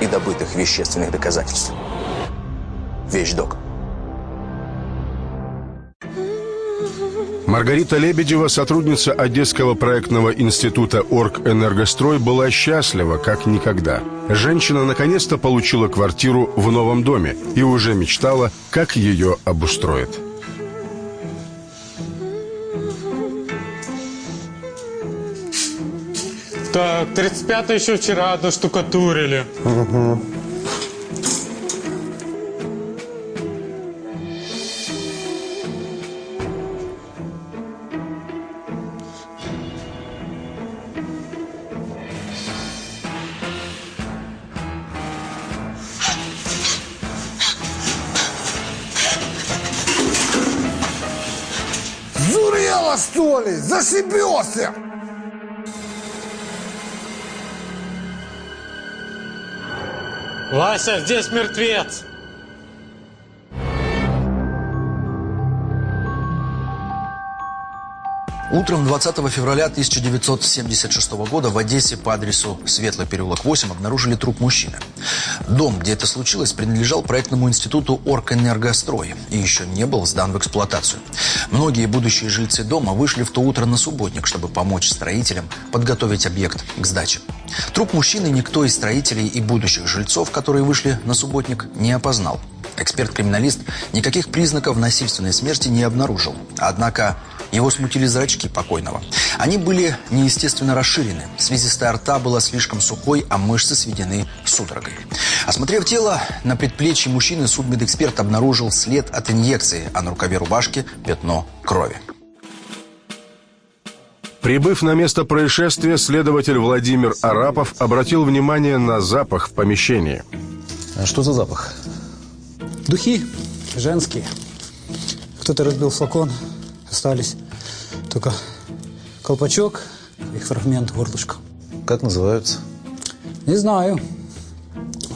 и добытых вещественных доказательств. Вещдок. Маргарита Лебедева, сотрудница Одесского проектного института «Оргэнергострой», была счастлива, как никогда. Женщина наконец-то получила квартиру в новом доме и уже мечтала, как ее обустроят. Так, 35 еще вчера доштукатурили. Угу. Зурела, что ли? Зашибешься! Вася, здесь мертвец! Утром 20 февраля 1976 года в Одессе по адресу Светлый переулок 8 обнаружили труп мужчины. Дом, где это случилось, принадлежал проектному институту «Оргэнергострой» и еще не был сдан в эксплуатацию. Многие будущие жильцы дома вышли в то утро на субботник, чтобы помочь строителям подготовить объект к сдаче. Труп мужчины никто из строителей и будущих жильцов, которые вышли на субботник, не опознал. Эксперт-криминалист никаких признаков насильственной смерти не обнаружил. Однако его смутили зрачки покойного. Они были неестественно расширены. Слизистая рта была слишком сухой, а мышцы сведены судорогой. Осмотрев тело, на предплечье мужчины судмедэксперт обнаружил след от инъекции, а на рукаве рубашки пятно крови. Прибыв на место происшествия, следователь Владимир Арапов обратил внимание на запах в помещении. А что за запах? Духи женские. Кто-то разбил флакон, остались только колпачок, их фрагмент, горлышко. Как называются? Не знаю.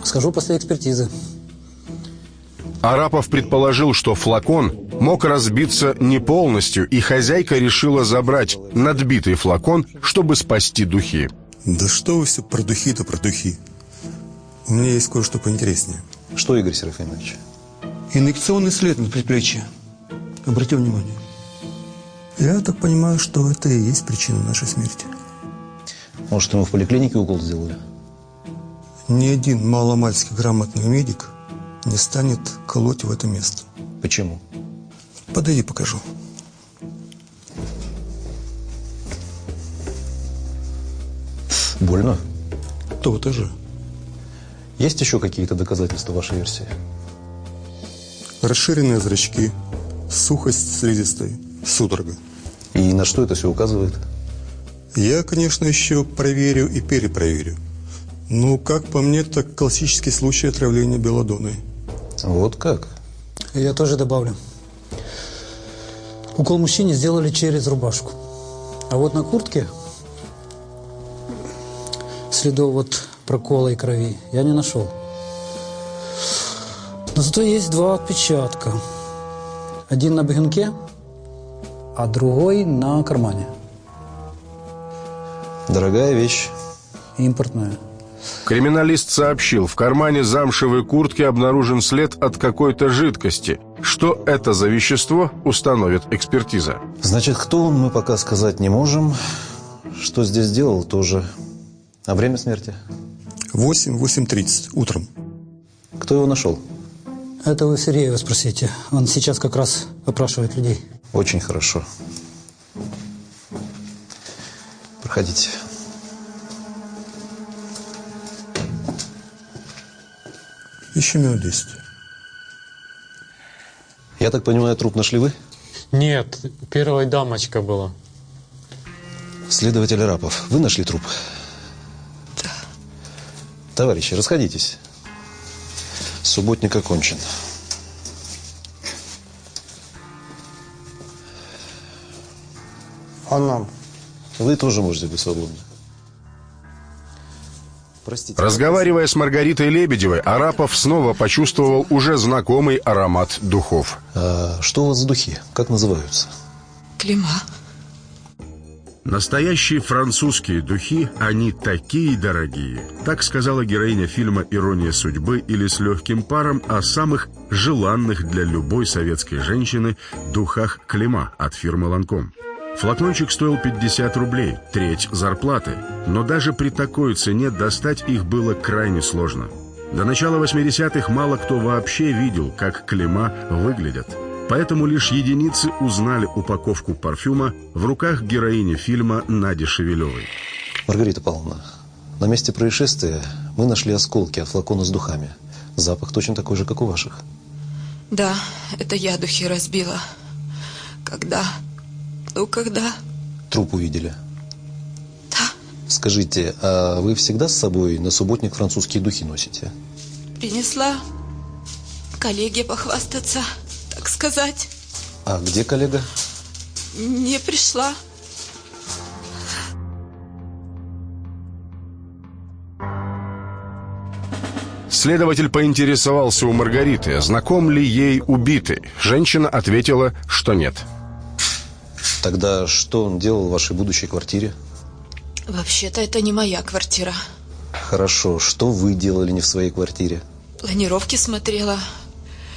Схожу после экспертизы. Арапов предположил, что флакон мог разбиться не полностью, и хозяйка решила забрать надбитый флакон, чтобы спасти духи. Да что вы все про духи-то про духи. У меня есть кое-что поинтереснее. Что, Игорь Серафимович? Инъекционный след на предплечье. Обрати внимание. Я так понимаю, что это и есть причина нашей смерти. Может, ему в поликлинике укол сделали? Ни один маломальски грамотный медик не станет колоть в это место. Почему? Подойди, покажу. Больно? То-то же. Есть еще какие-то доказательства вашей версии? Расширенные зрачки, сухость слизистой, судорога. И на что это все указывает? Я, конечно, еще проверю и перепроверю. Ну, как по мне, так классический случай отравления белладоной. Вот как? Я тоже добавлю. Укол мужчине сделали через рубашку. А вот на куртке следов вот прокола и крови я не нашел. Но зато есть два отпечатка. Один на бегунке, а другой на кармане. Дорогая вещь. Импортная. Криминалист сообщил, в кармане замшевой куртки обнаружен след от какой-то жидкости. Что это за вещество, установит экспертиза. Значит, кто он, мы пока сказать не можем. Что здесь делал, тоже. А время смерти? 8-8.30 утром. Кто его нашел? Это вы Сергеева спросите. Он сейчас как раз опрашивает людей. Очень хорошо. Проходите. Еще минут 10. Я так понимаю, труп нашли вы? Нет, первая дамочка была. Следователь Арапов, вы нашли труп? Да. Товарищи, расходитесь. Субботник окончен. А нам? Вы тоже можете быть свободны. Простите. Разговаривая с Маргаритой Лебедевой, Арапов снова почувствовал уже знакомый аромат духов. А что у вас за духи? Как называются? Клима. Настоящие французские духи, они такие дорогие. Так сказала героиня фильма «Ирония судьбы» или «С легким паром» о самых желанных для любой советской женщины духах Клима от фирмы «Ланком». Флакончик стоил 50 рублей, треть зарплаты. Но даже при такой цене достать их было крайне сложно. До начала 80-х мало кто вообще видел, как Клима выглядят. Поэтому лишь единицы узнали упаковку парфюма в руках героини фильма Нади Шевелевой. Маргарита Павловна, на месте происшествия мы нашли осколки от флакона с духами. Запах точно такой же, как у ваших. Да, это я духи разбила. Когда? Ну, когда? Труп увидели. Да. Скажите, а вы всегда с собой на субботник французские духи носите? Принесла коллеге похвастаться, так сказать. А где коллега? Не пришла. Следователь поинтересовался у Маргариты, знаком ли ей убитый. Женщина ответила, что нет. Тогда что он делал в вашей будущей квартире? Вообще-то это не моя квартира. Хорошо, что вы делали не в своей квартире? Планировки смотрела,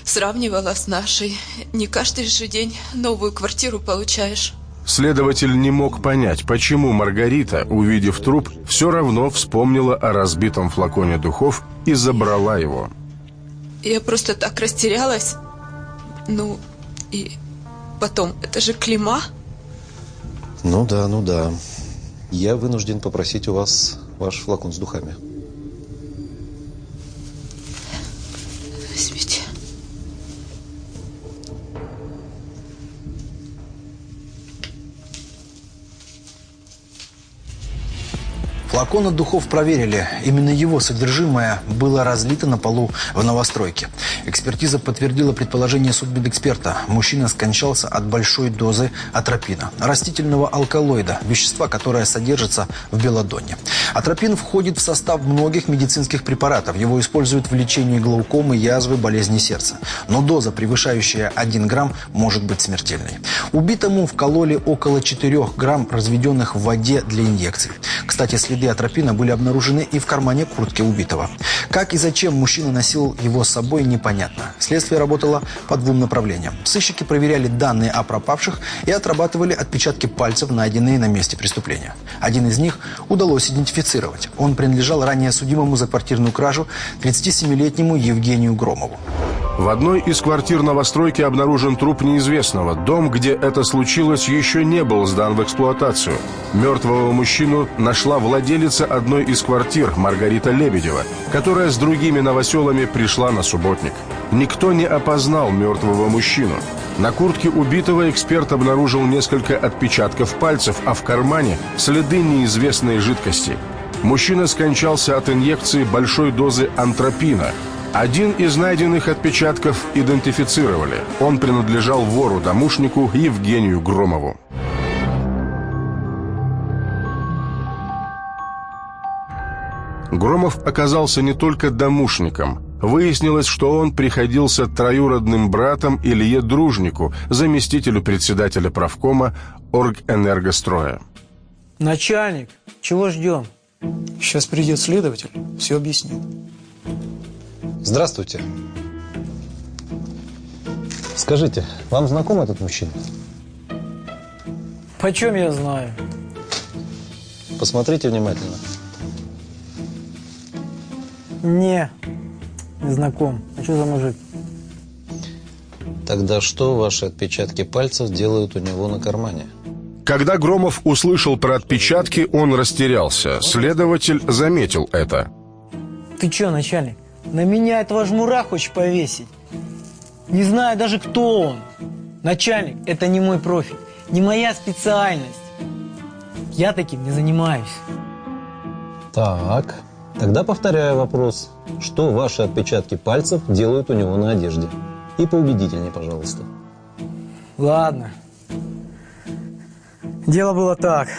сравнивала с нашей. Не каждый же день новую квартиру получаешь. Следователь не мог понять, почему Маргарита, увидев труп, все равно вспомнила о разбитом флаконе духов и забрала его. Я просто так растерялась. Ну, и потом, это же клима. Ну да, ну да. Я вынужден попросить у вас ваш флакон с духами. Флакон от духов проверили. Именно его содержимое было разлито на полу в новостройке. Экспертиза подтвердила предположение судмедэксперта. Мужчина скончался от большой дозы атропина, растительного алкалоида, вещества, которое содержится в белодонне. Атропин входит в состав многих медицинских препаратов. Его используют в лечении глаукомы, язвы, болезни сердца. Но доза, превышающая 1 грамм, может быть смертельной. Убитому вкололи около 4 грамм, разведенных в воде для инъекций. Кстати, следы атропина были обнаружены и в кармане куртки убитого. Как и зачем мужчина носил его с собой, непонятно. Следствие работало по двум направлениям. Сыщики проверяли данные о пропавших и отрабатывали отпечатки пальцев, найденные на месте преступления. Один из них удалось идентифицировать. Он принадлежал ранее судимому за квартирную кражу 37-летнему Евгению Громову. В одной из квартир новостройки обнаружен труп неизвестного. Дом, где это случилось, еще не был сдан в эксплуатацию. Мертвого мужчину нашла владелица одной из квартир, Маргарита Лебедева, которая с другими новоселами пришла на субботник. Никто не опознал мертвого мужчину. На куртке убитого эксперт обнаружил несколько отпечатков пальцев, а в кармане следы неизвестной жидкости. Мужчина скончался от инъекции большой дозы антропина – один из найденных отпечатков идентифицировали. Он принадлежал вору-домушнику Евгению Громову. Громов оказался не только домушником. Выяснилось, что он приходился троюродным братом Илье Дружнику, заместителю председателя правкома Оргэнергостроя. Начальник, чего ждем? Сейчас придет следователь, все объяснит. Здравствуйте. Скажите, вам знаком этот мужчина? Почем я знаю? Посмотрите внимательно. Не, не знаком. А что за мужик? Тогда что ваши отпечатки пальцев делают у него на кармане? Когда Громов услышал про отпечатки, он растерялся. Следователь заметил это. Ты что, начальник? На меня этого жмура хочешь повесить? Не знаю даже, кто он. Начальник, это не мой профиль, не моя специальность. Я таким не занимаюсь. Так, Тогда повторяю вопрос. Что ваши отпечатки пальцев делают у него на одежде? И поубедительнее, пожалуйста. Ладно. Дело было так.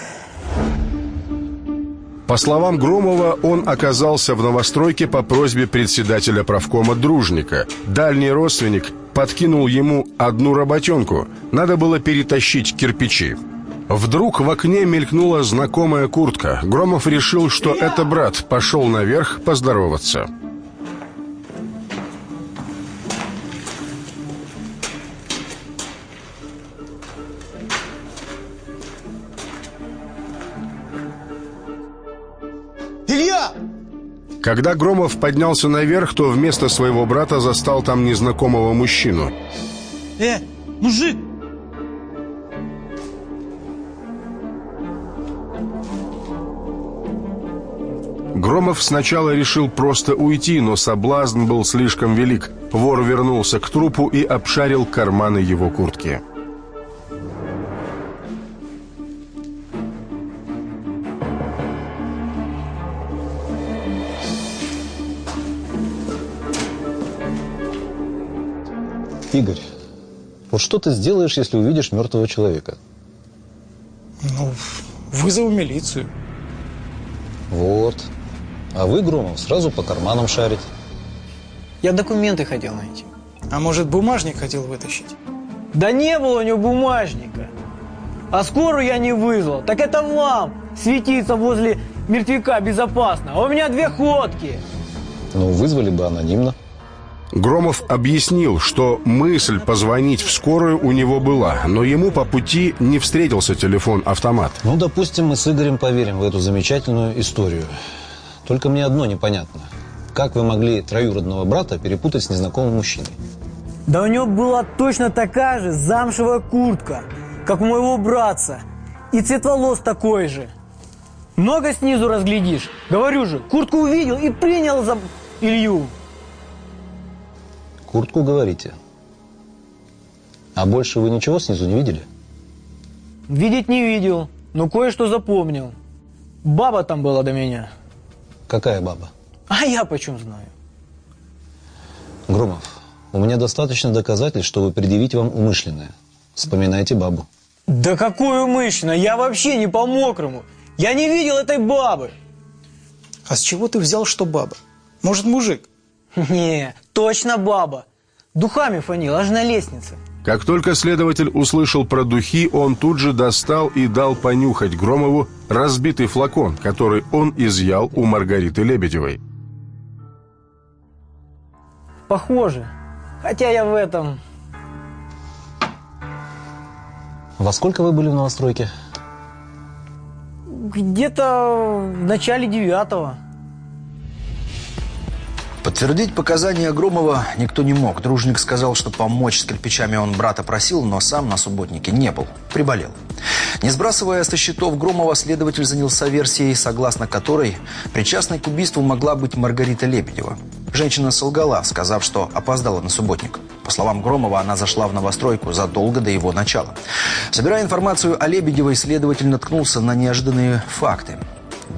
По словам Громова, он оказался в новостройке по просьбе председателя правкома Дружника. Дальний родственник подкинул ему одну работенку. Надо было перетащить кирпичи. Вдруг в окне мелькнула знакомая куртка. Громов решил, что это брат. Пошел наверх поздороваться. Когда Громов поднялся наверх, то вместо своего брата застал там незнакомого мужчину. Э, мужик! Громов сначала решил просто уйти, но соблазн был слишком велик. Вор вернулся к трупу и обшарил карманы его куртки. Игорь, вот что ты сделаешь, если увидишь мертвого человека? Ну, вызову милицию. Вот. А вы, Громов, сразу по карманам шарить. Я документы хотел найти. А может, бумажник хотел вытащить? Да не было у него бумажника. А скорую я не вызвал. Так это вам светиться возле мертвяка безопасно. А у меня две ходки. Ну, вызвали бы анонимно. Громов объяснил, что мысль позвонить в скорую у него была, но ему по пути не встретился телефон-автомат. Ну, допустим, мы с Игорем поверим в эту замечательную историю. Только мне одно непонятно. Как вы могли троюродного брата перепутать с незнакомым мужчиной? Да у него была точно такая же замшевая куртка, как у моего братца. И цвет волос такой же. Много снизу разглядишь. Говорю же, куртку увидел и принял за Илью. Куртку говорите. А больше вы ничего снизу не видели? Видеть не видел, но кое-что запомнил. Баба там была до меня. Какая баба? А я почем знаю? Громов, у меня достаточно доказательств, чтобы предъявить вам умышленное. Вспоминайте бабу. Да какое умышленно? Я вообще не по-мокрому. Я не видел этой бабы. А с чего ты взял, что баба? Может, мужик? Не, точно баба. Духами фанил, аж на лестнице. Как только следователь услышал про духи, он тут же достал и дал понюхать Громову разбитый флакон, который он изъял у Маргариты Лебедевой. Похоже. Хотя я в этом... Во сколько вы были в новостройке? Где-то в начале девятого. Подтвердить показания Громова никто не мог. Дружник сказал, что помочь с кирпичами он брата просил, но сам на субботнике не был. Приболел. Не сбрасывая со счетов Громова, следователь занялся версией, согласно которой причастной к убийству могла быть Маргарита Лебедева. Женщина солгала, сказав, что опоздала на субботник. По словам Громова, она зашла в новостройку задолго до его начала. Собирая информацию о Лебедевой, следователь наткнулся на неожиданные факты.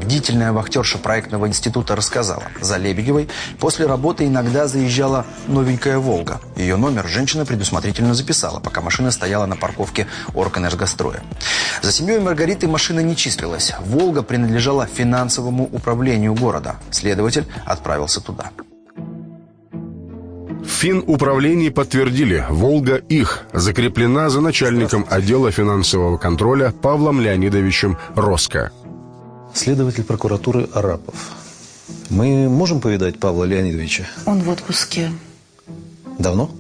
Бдительная вахтерша проектного института рассказала, за Лебедевой после работы иногда заезжала новенькая «Волга». Ее номер женщина предусмотрительно записала, пока машина стояла на парковке Оргэнергостроя. За семьей Маргариты машина не числилась. «Волга» принадлежала финансовому управлению города. Следователь отправился туда. В Финуправлении подтвердили, «Волга» их, закреплена за начальником отдела финансового контроля Павлом Леонидовичем Роско. Следователь прокуратуры Арапов. Мы можем повидать Павла Леонидовича? Он в отпуске. Давно?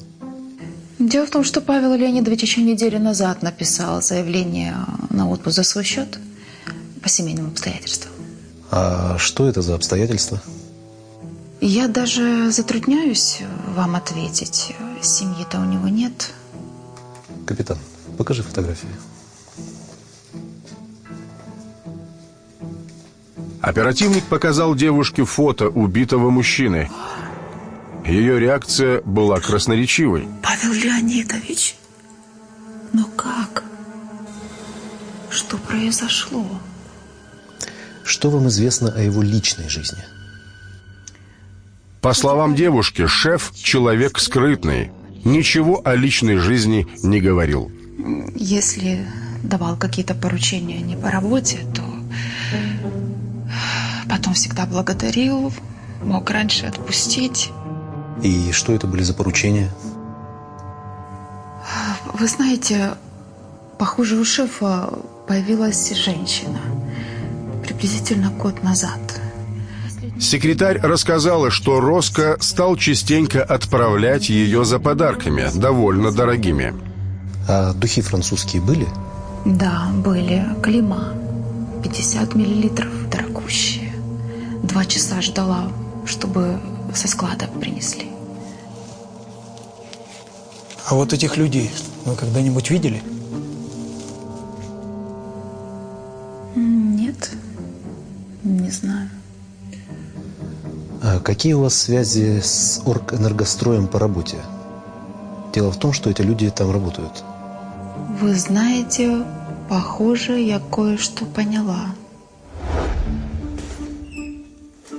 Дело в том, что Павел Леонидович еще неделю назад написал заявление на отпуск за свой счет по семейным обстоятельствам. А что это за обстоятельства? Я даже затрудняюсь вам ответить. Семьи-то у него нет. Капитан, покажи фотографии. Оперативник показал девушке фото убитого мужчины. Ее реакция была красноречивой. Павел Леонидович, но как? Что произошло? Что вам известно о его личной жизни? По словам девушки, шеф – человек скрытный. Ничего о личной жизни не говорил. Если давал какие-то поручения не по работе, то потом всегда благодарил, мог раньше отпустить. И что это были за поручения? Вы знаете, похоже, у шефа появилась женщина приблизительно год назад. Секретарь рассказала, что Роско стал частенько отправлять ее за подарками, довольно дорогими. А духи французские были? Да, были. Клима. 50 миллилитров, дорогущие. Два часа ждала, чтобы со склада принесли. А вот этих людей вы когда-нибудь видели? Нет, не знаю. А какие у вас связи с Оргэнергостроем по работе? Дело в том, что эти люди там работают. Вы знаете, похоже, я кое-что поняла.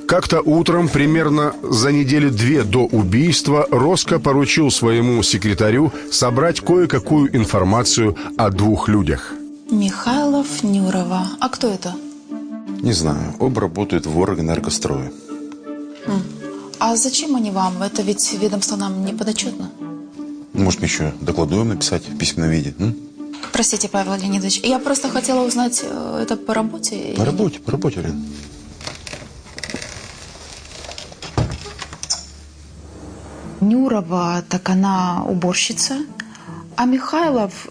Как-то утром, примерно за недели-две до убийства, Роско поручил своему секретарю собрать кое-какую информацию о двух людях. Михайлов, Нюрова. А кто это? Не знаю. Оба работают в Оргэнергострое. А зачем они вам? Это ведь ведомство нам не подотчетно. Может, еще докладуем написать в письменном виде? м? Простите, Павел Леонидович, я просто хотела узнать, э, это по работе? По работе, по работе, Лен. Нюрова, так она уборщица. А Михайлов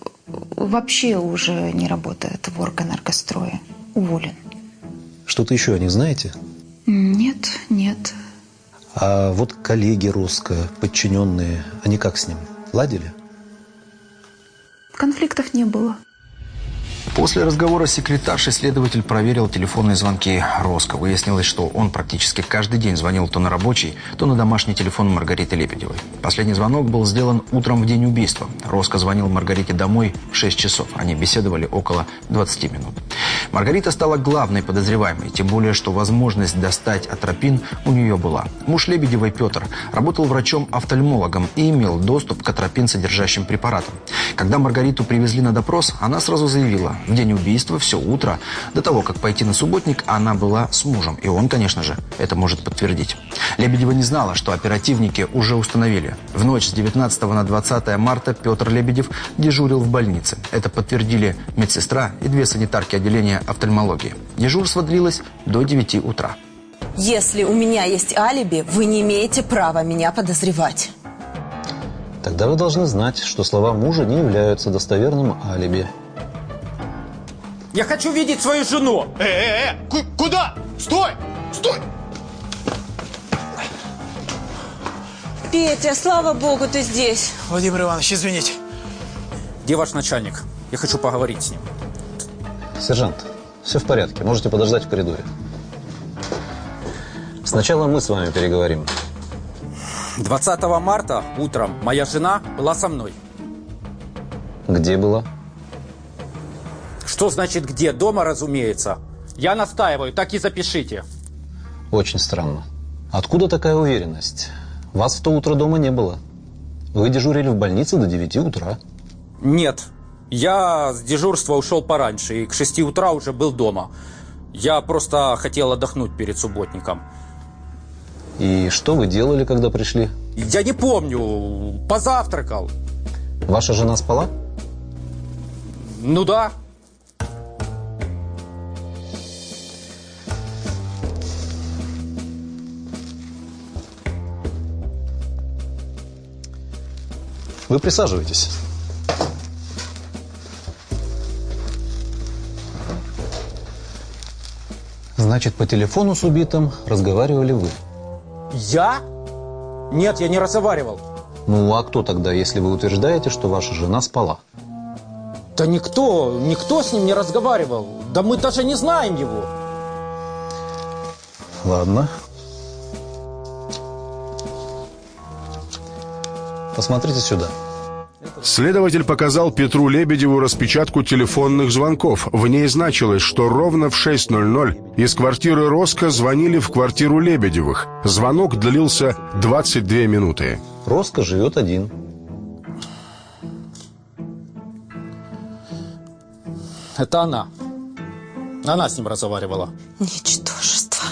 вообще уже не работает в Оргэнергострое. Уволен. Что-то еще о них знаете? Нет, нет. А вот коллеги Роско, подчиненные, они как с ним? Ладили? Конфликтов не было. После разговора с секретаршей следователь проверил телефонные звонки Роско. Выяснилось, что он практически каждый день звонил то на рабочий, то на домашний телефон Маргариты Лебедевой. Последний звонок был сделан утром в день убийства. Роско звонил Маргарите домой в 6 часов. Они беседовали около 20 минут. Маргарита стала главной подозреваемой, тем более, что возможность достать атропин у нее была. Муж Лебедевой Петр работал врачом-офтальмологом и имел доступ к атропин содержащим препаратам. Когда Маргариту привезли на допрос, она сразу заявила, в день убийства, все утро, до того, как пойти на субботник, она была с мужем. И он, конечно же, это может подтвердить. Лебедева не знала, что оперативники уже установили. В ночь с 19 на 20 марта Петр Лебедев дежурил в больнице. Это подтвердили медсестра и две санитарки отделения офтальмологии. Дежурство длилось до 9 утра. Если у меня есть алиби, вы не имеете права меня подозревать. Тогда вы должны знать, что слова мужа не являются достоверным алиби. Я хочу видеть свою жену. Э, э, э, ку- куда? Стой! Стой! Петя, слава богу, ты здесь. Владимир Иванович, извините. Где ваш начальник? Я хочу поговорить с ним. Сержант, все в порядке, можете подождать в коридоре. Сначала мы с вами переговорим. 20 марта утром моя жена была со мной. Где была? Что значит где? Дома, разумеется. Я настаиваю, так и запишите. Очень странно. Откуда такая уверенность? Вас в то утро дома не было. Вы дежурили в больнице до 9 утра. Нет, я с дежурства ушел пораньше и к 6 утра уже был дома. Я просто хотел отдохнуть перед субботником. И что вы делали, когда пришли? Я не помню, позавтракал. Ваша жена спала? Ну да. Вы присаживайтесь. Значит, по телефону с убитым разговаривали вы. Я? Нет, я не разговаривал. Ну, а кто тогда, если вы утверждаете, что ваша жена спала? Да никто, никто с ним не разговаривал. Да мы даже не знаем его. Ладно. Посмотрите сюда. Следователь показал Петру Лебедеву распечатку телефонных звонков. В ней значилось, что ровно в 6.00 из квартиры Роско звонили в квартиру Лебедевых. Звонок длился 22 минуты. Роско живет один. Это она. Она с ним разговаривала. Ничтожество.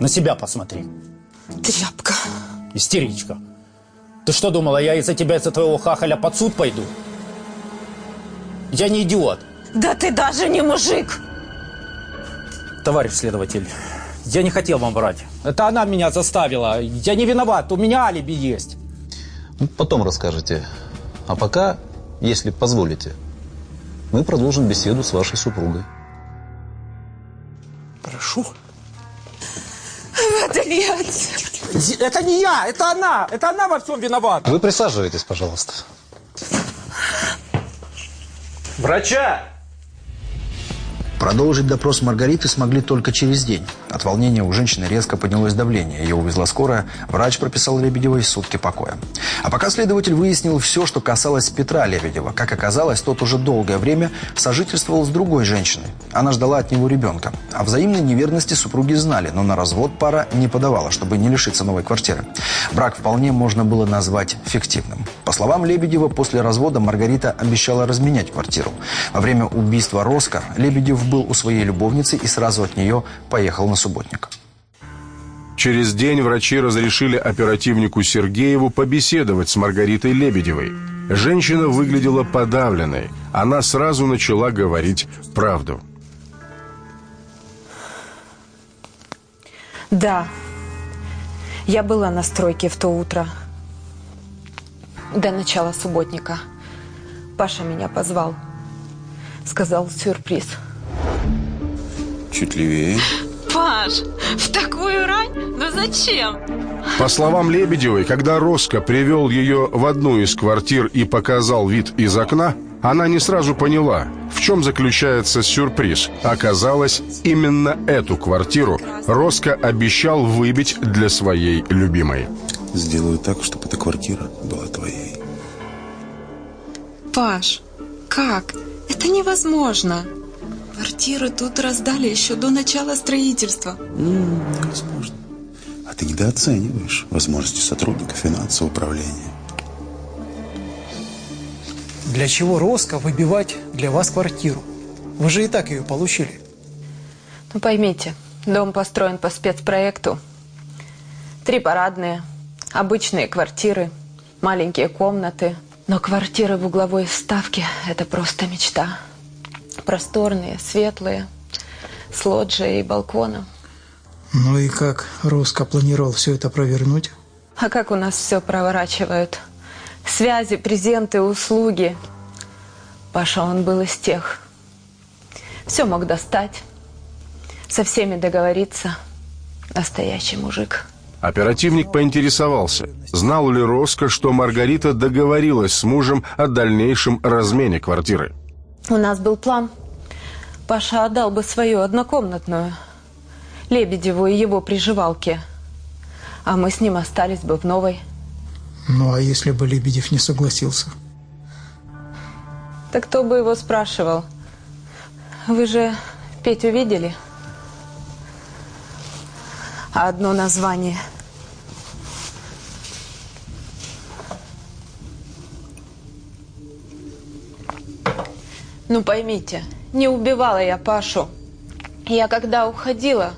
На себя посмотри. Тряпка. Истеричка. Ты что думала, я из-за тебя, из-за твоего хахаля под суд пойду? Я не идиот. Да ты даже не мужик! Товарищ следователь, я не хотел вам врать. Это она меня заставила. Я не виноват, у меня алиби есть. Ну, потом расскажете. А пока, если позволите, мы продолжим беседу с вашей супругой. Прошу. Водолец. Это не я, это она. Это она во всем виновата. Вы присаживайтесь, пожалуйста. Врача! Продолжить допрос Маргариты смогли только через день. От волнения у женщины резко поднялось давление. Ее увезла скорая. Врач прописал Лебедевой сутки покоя. А пока следователь выяснил все, что касалось Петра Лебедева. Как оказалось, тот уже долгое время сожительствовал с другой женщиной. Она ждала от него ребенка. О взаимной неверности супруги знали, но на развод пара не подавала, чтобы не лишиться новой квартиры. Брак вполне можно было назвать фиктивным. По словам Лебедева, после развода Маргарита обещала разменять квартиру. Во время убийства Роско Лебедев был у своей любовницы и сразу от нее поехал на субботник. Через день врачи разрешили оперативнику Сергееву побеседовать с Маргаритой Лебедевой. Женщина выглядела подавленной. Она сразу начала говорить правду. Да, я была на стройке в то утро. До начала субботника. Паша меня позвал. Сказал сюрприз. Чуть левее. Паш, в такую рань? Ну зачем? По словам Лебедевой, когда Роско привел ее в одну из квартир и показал вид из окна, она не сразу поняла, в чем заключается сюрприз. Оказалось, именно эту квартиру Роско обещал выбить для своей любимой. Сделаю так, чтобы эта квартира была твоей. Паш, как? Это невозможно. Квартиры тут раздали еще до начала строительства. Невозможно. А ты недооцениваешь возможности сотрудника финансового управления. Для чего Роско выбивать для вас квартиру? Вы же и так ее получили. Ну поймите, дом построен по спецпроекту. Три парадные, обычные квартиры, маленькие комнаты. Но квартиры в угловой вставке – это просто мечта. Просторные, светлые, с лоджией и балконом. Ну и как Роско планировал все это провернуть? А как у нас все проворачивают? Связи, презенты, услуги. Паша, он был из тех. Все мог достать, со всеми договориться. Настоящий мужик. Оперативник поинтересовался, знал ли Роско, что Маргарита договорилась с мужем о дальнейшем размене квартиры. У нас был план. Паша отдал бы свою однокомнатную Лебедеву и его приживалке. А мы с ним остались бы в новой. Ну а если бы Лебедев не согласился? Так кто бы его спрашивал? Вы же Петю видели? А одно название. Ну поймите, не убивала я Пашу. Я когда уходила,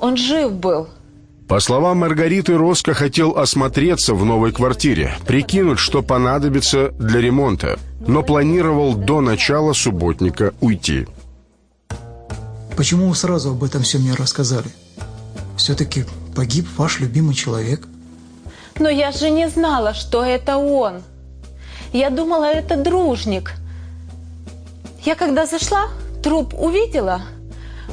он жив был. По словам Маргариты, Роско хотел осмотреться в новой квартире, прикинуть, что понадобится для ремонта, но планировал до начала субботника уйти. Почему вы сразу об этом все мне рассказали? Все-таки погиб ваш любимый человек. Но я же не знала, что это он. Я думала, это дружник. Я когда зашла, труп увидела,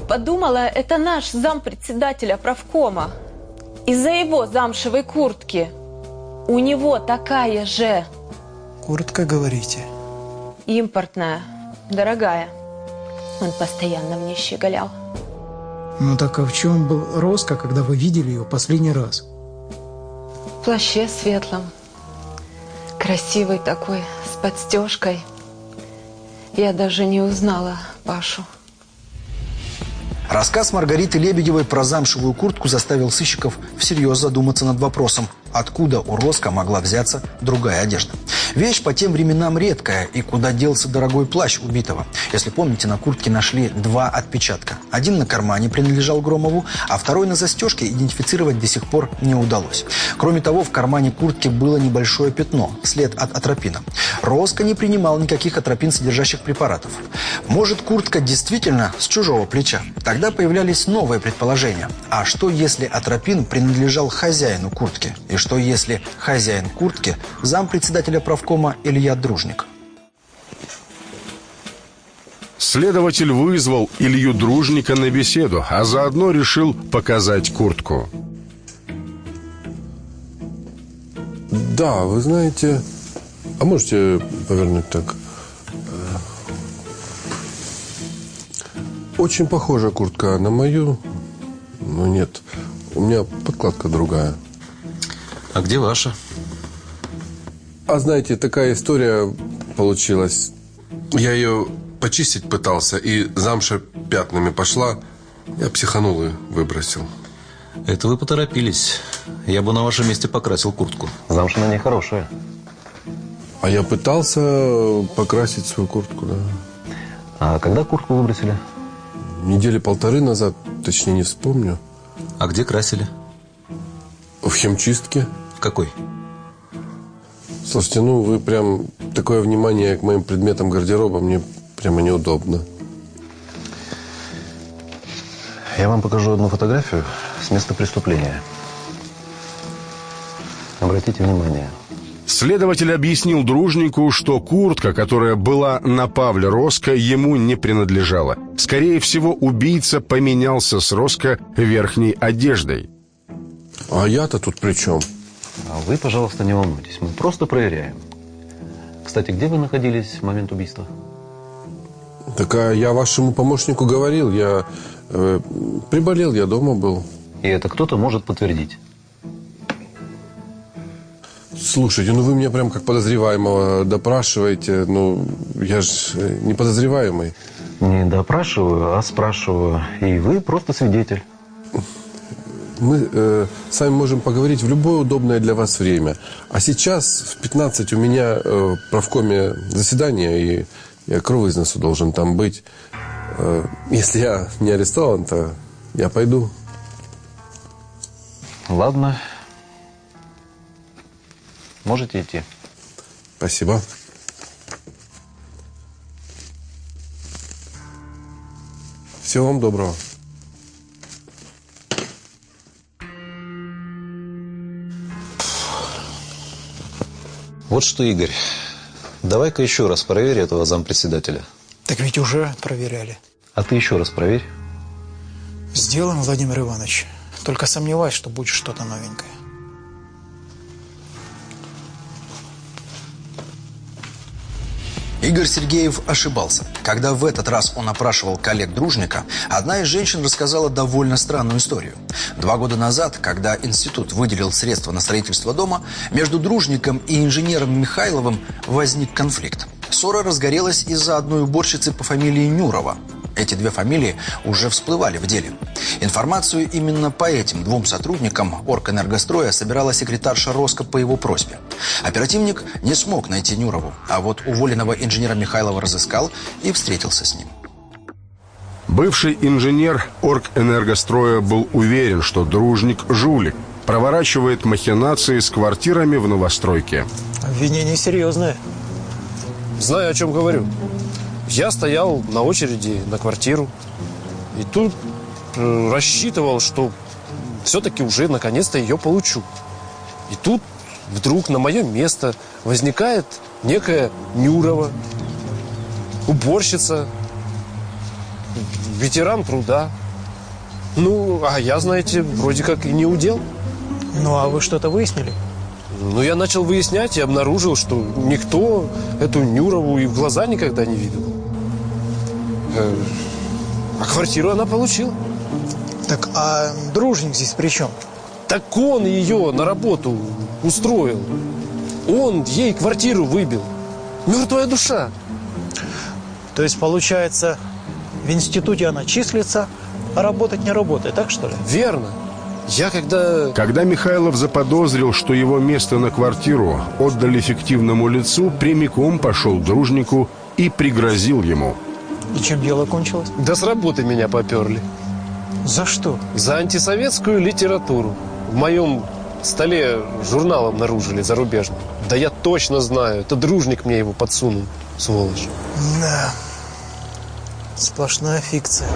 подумала, это наш зампредседателя правкома. Из-за его замшевой куртки. У него такая же. Куртка, говорите? Импортная, дорогая. Он постоянно в ней щеголял. Ну так а в чем был Роско, когда вы видели ее последний раз? В плаще светлом. Красивый такой, с подстежкой. Я даже не узнала Пашу. Рассказ Маргариты Лебедевой про замшевую куртку заставил сыщиков всерьез задуматься над вопросом, откуда у Роско могла взяться другая одежда. Вещь по тем временам редкая, и куда делся дорогой плащ убитого. Если помните, на куртке нашли два отпечатка. Один на кармане принадлежал Громову, а второй на застежке идентифицировать до сих пор не удалось. Кроме того, в кармане куртки было небольшое пятно, след от атропина. Роско не принимал никаких атропин содержащих препаратов. Может, куртка действительно с чужого плеча? Тогда появлялись новые предположения. А что, если атропин принадлежал хозяину куртки? И если хозяин куртки – зампредседателя правкома Илья Дружник? Следователь вызвал Илью Дружника на беседу, а заодно решил показать куртку. Да, вы знаете... А можете повернуть так? Очень похожа куртка на мою, но нет. У меня подкладка другая. А где ваша? А знаете, такая история получилась. Я ее почистить пытался, и замша пятнами пошла. Я психанул и выбросил. Это вы поторопились. Я бы на вашем месте покрасил куртку. Замша на ней хорошая. А я пытался покрасить свою куртку, да. А когда куртку выбросили? Недели полторы назад, точнее не вспомню. А где красили? В химчистке. Какой? Слушайте, ну вы прям такое внимание к моим предметам гардероба мне прямо неудобно. Я вам покажу одну фотографию с места преступления. Обратите внимание. Следователь объяснил дружнику, что куртка, которая была на Павле Роско, ему не принадлежала. Скорее всего, убийца поменялся с Роско верхней одеждой. А я-то тут при чем? А вы, пожалуйста, не волнуйтесь. Мы просто проверяем. Кстати, где вы находились в момент убийства? Так а я вашему помощнику говорил. Я э, приболел, я дома был. И это кто-то может подтвердить. Слушайте, ну вы меня прям как подозреваемого допрашиваете. Ну, я же не подозреваемый. Не допрашиваю, а спрашиваю. И вы просто свидетель. Мы э, с вами можем поговорить в любое удобное для вас время. А сейчас в 15 у меня э, в правкоме заседание, и я к износу должен там быть. Э, если я не арестован, то я пойду. Ладно. Можете идти. Спасибо. Всего вам доброго. Вот что, Игорь, давай-ка еще раз проверь этого зампредседателя. Так ведь уже проверяли. А ты еще раз проверь. Сделаем, Владимир Иванович. Только сомневаюсь, что будет что-то новенькое. Игорь Сергеев ошибался. Когда в этот раз он опрашивал коллег Дружника, одна из женщин рассказала довольно странную историю. Два года назад, когда институт выделил средства на строительство дома, между Дружником и инженером Михайловым возник конфликт. Ссора разгорелась из-за одной уборщицы по фамилии Нюрова. Эти две фамилии уже всплывали в деле. Информацию именно по этим двум сотрудникам Оргэнергостроя собирала секретарша Роско по его просьбе. Оперативник не смог найти Нюрову, а вот уволенного инженера Михайлова разыскал и встретился с ним. Бывший инженер Оргэнергостроя был уверен, что дружник жулик, проворачивает махинации с квартирами в новостройке. Обвинение серьезное. Знаю, о чем говорю. Я стоял на очереди на квартиру. И тут э, рассчитывал, что все-таки уже наконец-то ее получу. И тут вдруг на мое место возникает некая Нюрова, уборщица, ветеран труда. Ну, а я, знаете, вроде как и не удел. Ну, а вы что-то выяснили? Ну, я начал выяснять и обнаружил, что никто эту Нюрову и в глаза никогда не видел. Э, а квартиру она получила. Так, а дружник здесь при чем? Так он ее на работу устроил. Он ей квартиру выбил. Мертвая душа. То есть, получается, в институте она числится, а работать не работает, так что ли? Верно. Я когда... Когда Михайлов заподозрил, что его место на квартиру отдали фиктивному лицу, прямиком пошел к дружнику и пригрозил ему. И чем дело кончилось? Да с работы меня поперли. За что? За антисоветскую литературу. В моем столе журнал обнаружили зарубежный. Да я точно знаю, это дружник мне его подсунул, сволочь. Да, сплошная фикция.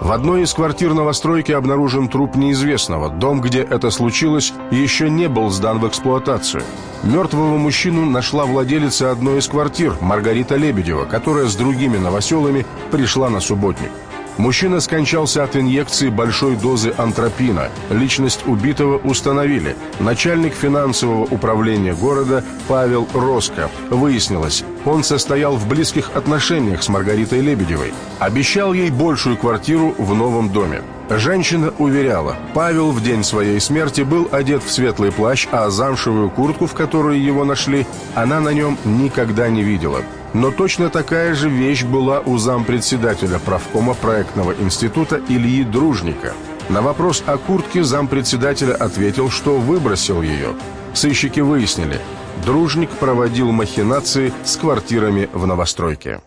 В одной из квартир новостройки обнаружен труп неизвестного. Дом, где это случилось, еще не был сдан в эксплуатацию. Мертвого мужчину нашла владелица одной из квартир, Маргарита Лебедева, которая с другими новоселами пришла на субботник. Мужчина скончался от инъекции большой дозы антропина. Личность убитого установили. Начальник финансового управления города Павел Роско. Выяснилось, он состоял в близких отношениях с Маргаритой Лебедевой. Обещал ей большую квартиру в новом доме. Женщина уверяла, Павел в день своей смерти был одет в светлый плащ, а замшевую куртку, в которой его нашли, она на нем никогда не видела. Но точно такая же вещь была у зампредседателя правкома проектного института Ильи Дружника. На вопрос о куртке зампредседателя ответил, что выбросил ее. Сыщики выяснили, Дружник проводил махинации с квартирами в новостройке.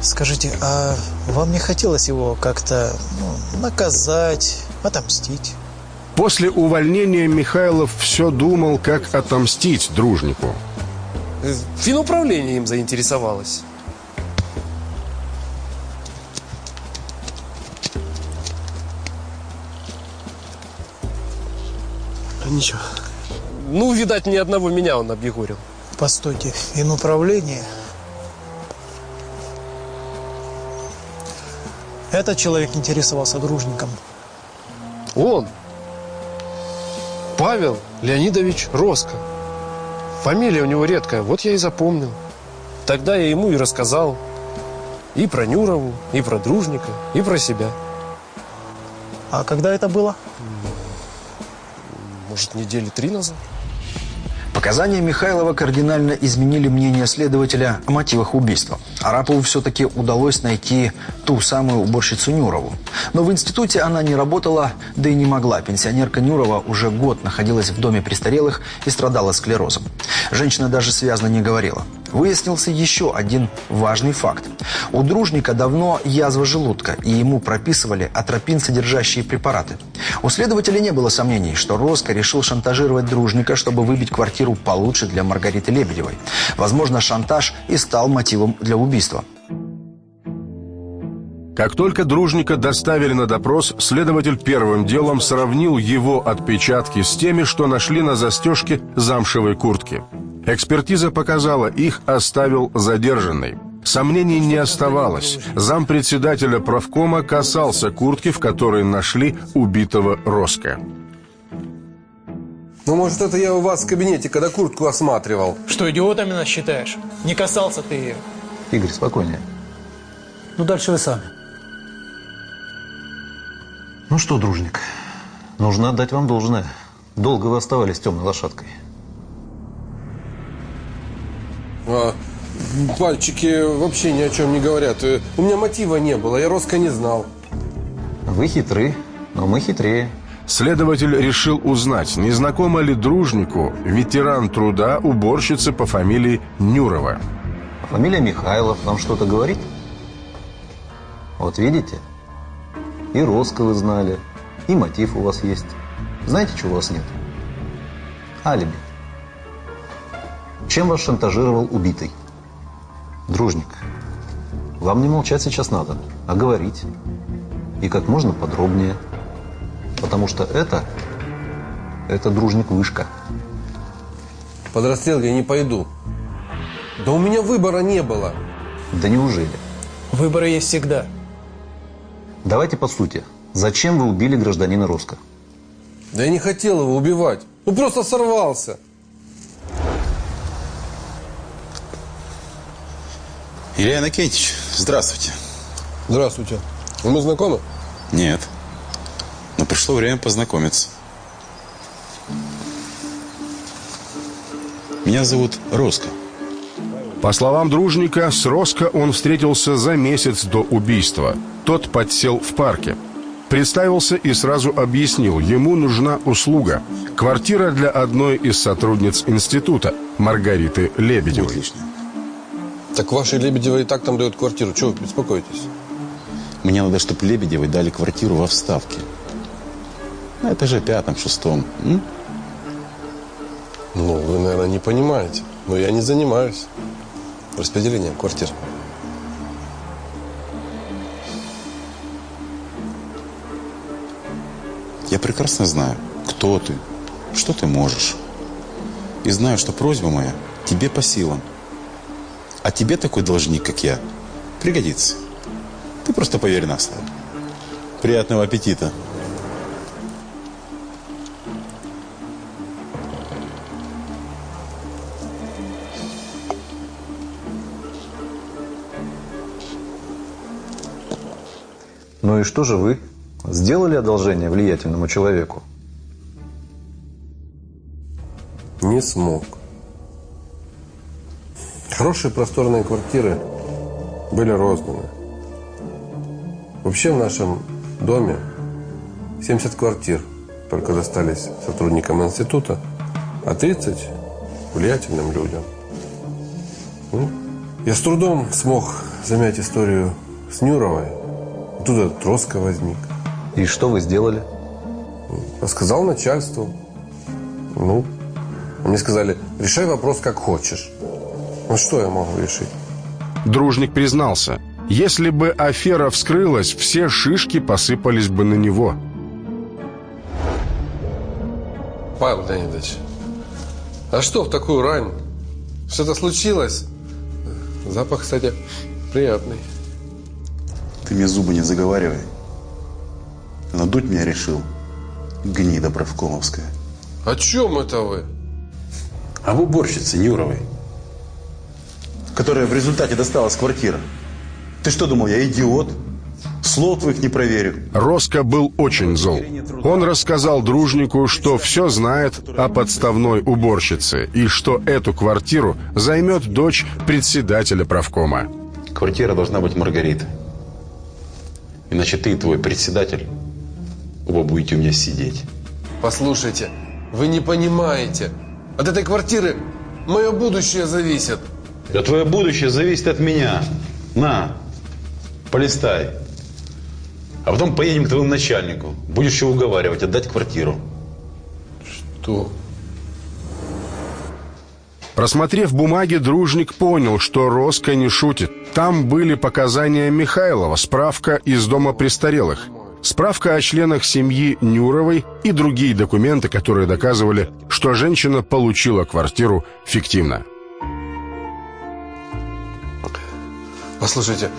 Скажите, а вам не хотелось его как-то ну, наказать, отомстить? После увольнения Михайлов все думал, как отомстить дружнику. Финуправление им заинтересовалось. Ничего. Ну, видать, ни одного меня он объегорил. Постойте, финуправление? Этот человек интересовался дружником. Он? Павел Леонидович Роско. Фамилия у него редкая, вот я и запомнил. Тогда я ему и рассказал. И про Нюрову, и про Дружника, и про себя. А когда это было? Может, недели три назад? Показания Михайлова кардинально изменили мнение следователя о мотивах убийства. Арапову все-таки удалось найти ту самую уборщицу Нюрову. Но в институте она не работала, да и не могла. Пенсионерка Нюрова уже год находилась в доме престарелых и страдала склерозом. Женщина даже связно не говорила. Выяснился еще один важный факт. У дружника давно язва желудка, и ему прописывали атропин, содержащие препараты. У следователя не было сомнений, что Роско решил шантажировать дружника, чтобы выбить квартиру получше для Маргариты Лебедевой. Возможно, шантаж и стал мотивом для убийства. Как только дружника доставили на допрос, следователь первым делом сравнил его отпечатки с теми, что нашли на застежке замшевой куртки. Экспертиза показала, их оставил задержанный. Сомнений не оставалось. Зампредседателя правкома касался куртки, в которой нашли убитого Роско. Ну, может, это я у вас в кабинете, когда куртку осматривал. Что, идиотами нас считаешь? Не касался ты ее. Игорь, спокойнее. Ну, дальше вы сами. Ну что, дружник, нужно отдать вам должное. Долго вы оставались темной лошадкой. А, пальчики вообще ни о чем не говорят. У меня мотива не было, я Роско не знал. Вы хитры, но мы хитрее. Следователь решил узнать, не знакома ли дружнику ветеран труда уборщица по фамилии Нюрова. Фамилия Михайлов вам что-то говорит? Вот видите? И Роско вы знали, и мотив у вас есть. Знаете, чего у вас нет? Алиби. Чем вас шантажировал убитый? Дружник. Вам не молчать сейчас надо, а говорить. И как можно подробнее. Потому что это, это дружник вышка. Под расстрел я не пойду. Да у меня выбора не было. Да неужели? Выборы есть всегда. Давайте по сути. Зачем вы убили гражданина Роско? Да я не хотел его убивать. Ну просто сорвался. Илья Иннокентьевич, здравствуйте. Здравствуйте. Мы знакомы? Нет. Но пришло время познакомиться. Меня зовут Роско. По словам дружника, с Роско он встретился за месяц до убийства. Тот подсел в парке. Представился и сразу объяснил, ему нужна услуга. Квартира для одной из сотрудниц института, Маргариты Лебедевой. Отлично. Так вашей Лебедевой и так там дают квартиру. Чего вы беспокоитесь? Мне надо, чтобы Лебедевой дали квартиру во Вставке. На этаже пятом, шестом. М? Ну, вы, наверное, не понимаете. Но я не занимаюсь распределением квартир. Я прекрасно знаю, кто ты, что ты можешь. И знаю, что просьба моя тебе по силам. А тебе такой должник, как я, пригодится. Ты просто поверь на слово. Приятного аппетита. Ну и что же вы? Сделали одолжение влиятельному человеку? Не смог. Хорошие просторные квартиры были розданы. Вообще в нашем доме 70 квартир только достались сотрудникам института, а 30 влиятельным людям. Ну, Я с трудом смог замять историю с Нюровой. Оттуда Троска возник. И что вы сделали? Рассказал начальству. Ну, мне сказали, решай вопрос как хочешь. Ну что я могу решить? Дружник признался, если бы афера вскрылась, все шишки посыпались бы на него. Павел Леонидович, а что в такую рань? Что-то случилось? Запах, кстати, приятный. Ты мне зубы не заговаривай. Надуть меня решил. Гнида правкомовская. О чем это вы? Об уборщице Нюровой. Которая в результате досталась квартира. Ты что думал, я идиот? Слов твоих не проверю. Роско был очень зол. Он рассказал дружнику, что все знает о подставной уборщице и что эту квартиру займет дочь председателя правкома. Квартира должна быть Маргарита. Иначе ты и твой председатель оба будете у меня сидеть. Послушайте, вы не понимаете. От этой квартиры мое будущее зависит. Да твое будущее зависит от меня. На, полистай. А потом поедем к твоему начальнику. Будешь его уговаривать, отдать квартиру. Что? Просмотрев бумаги, дружник понял, что Роско не шутит. Там были показания Михайлова, справка из дома престарелых, справка о членах семьи Нюровой и другие документы, которые доказывали, что женщина получила квартиру фиктивно. Послушайте,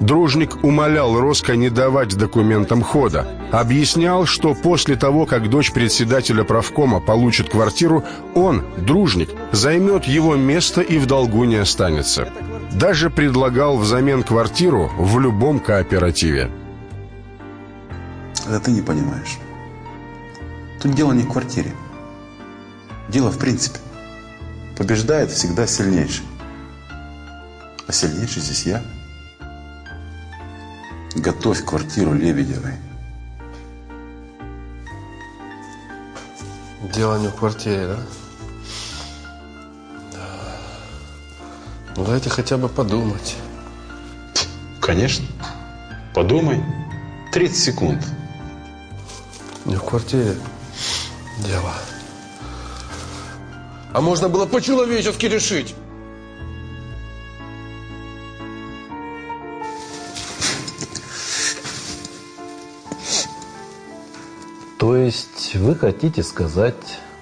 Дружник умолял Роско не давать документам хода. Объяснял, что после того, как дочь председателя правкома получит квартиру, он, дружник, займет его место и в долгу не останется. Даже предлагал взамен квартиру в любом кооперативе. Это ты не понимаешь. Тут дело не в квартире. Дело в принципе. Побеждает всегда сильнейший. А сильнейший здесь я. Готовь квартиру Лебедевой. Дело не в квартире, да? Ну, дайте хотя бы подумать. Конечно. Подумай. 30 секунд. Не в квартире дело. А можно было по-человечески решить. Есть вы хотите сказать,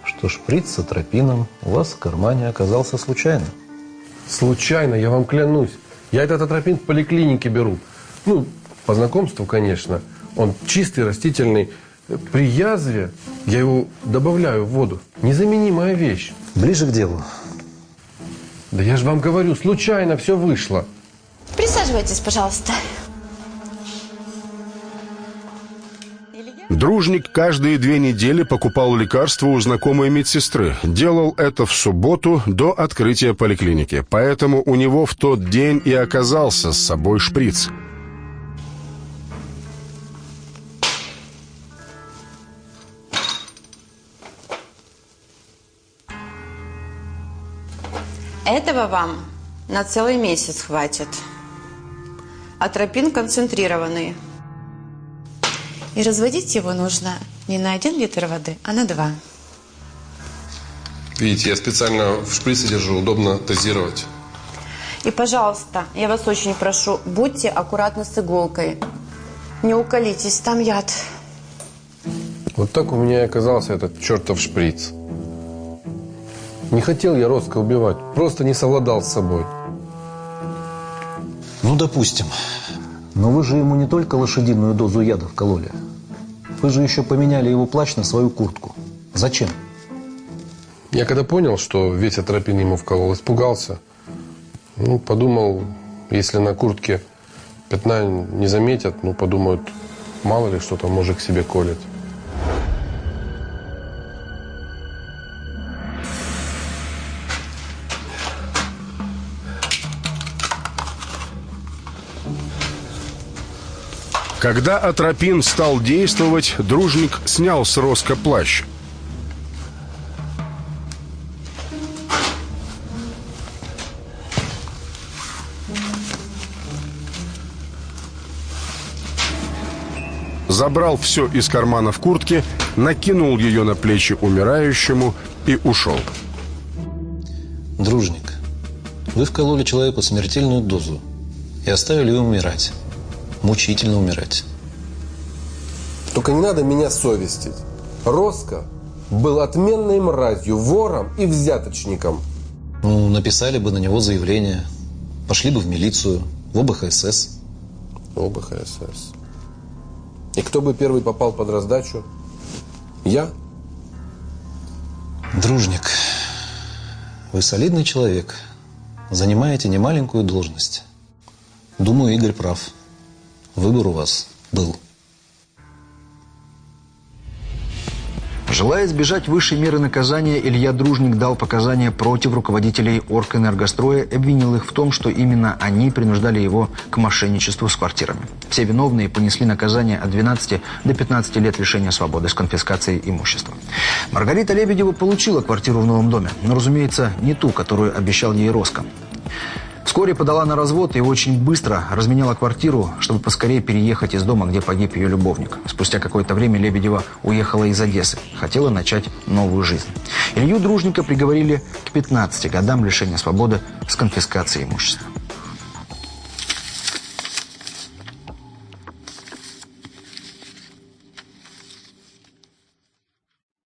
что шприц с атропином у вас в кармане оказался случайно? Случайно, я вам клянусь. Я этот атропин в поликлинике беру. Ну, по знакомству, конечно. Он чистый, растительный. При язве я его добавляю в воду. Незаменимая вещь. Ближе к делу. Да я же вам говорю, случайно все вышло. Присаживайтесь, пожалуйста. Дружник каждые две недели покупал лекарства у знакомой медсестры. Делал это в субботу до открытия поликлиники. Поэтому у него в тот день и оказался с собой шприц. Этого вам на целый месяц хватит. Атропин концентрированный. И разводить его нужно не на один литр воды, а на два. Видите, я специально в шприце держу, удобно дозировать. И, пожалуйста, я вас очень прошу, будьте аккуратны с иголкой. Не уколитесь, там яд. Вот так у меня и оказался этот чертов шприц. Не хотел я Роско убивать, просто не совладал с собой. Ну, допустим. Но вы же ему не только лошадиную дозу яда вкололи. Вы же еще поменяли его плащ на свою куртку. Зачем? Я когда понял, что весь атропин ему вколол, испугался. Ну, подумал, если на куртке пятна не заметят, ну, подумают, мало ли что там мужик себе колет. Когда Атропин стал действовать, дружник снял с Роско плащ. Забрал все из карманов куртки, накинул ее на плечи умирающему и ушел. Дружник, вы вкололи человеку смертельную дозу и оставили его умирать. Мучительно умирать. Только не надо меня совестить. Роско был отменной мразью, вором и взяточником. Ну, написали бы на него заявление. Пошли бы в милицию, в ОБХСС. ОБХСС. И кто бы первый попал под раздачу? Я? Дружник, вы солидный человек. Занимаете немаленькую должность. Думаю, Игорь прав. Выбор у вас был. Желая избежать высшей меры наказания, Илья Дружник дал показания против руководителей Оргэнергостроя обвинил их в том, что именно они принуждали его к мошенничеству с квартирами. Все виновные понесли наказание от 12 до 15 лет лишения свободы с конфискацией имущества. Маргарита Лебедева получила квартиру в новом доме, но, разумеется, не ту, которую обещал ей Роско. Вскоре подала на развод и очень быстро разменяла квартиру, чтобы поскорее переехать из дома, где погиб ее любовник. Спустя какое-то время Лебедева уехала из Одессы. Хотела начать новую жизнь. Илью Дружника приговорили к 15 годам лишения свободы с конфискацией имущества.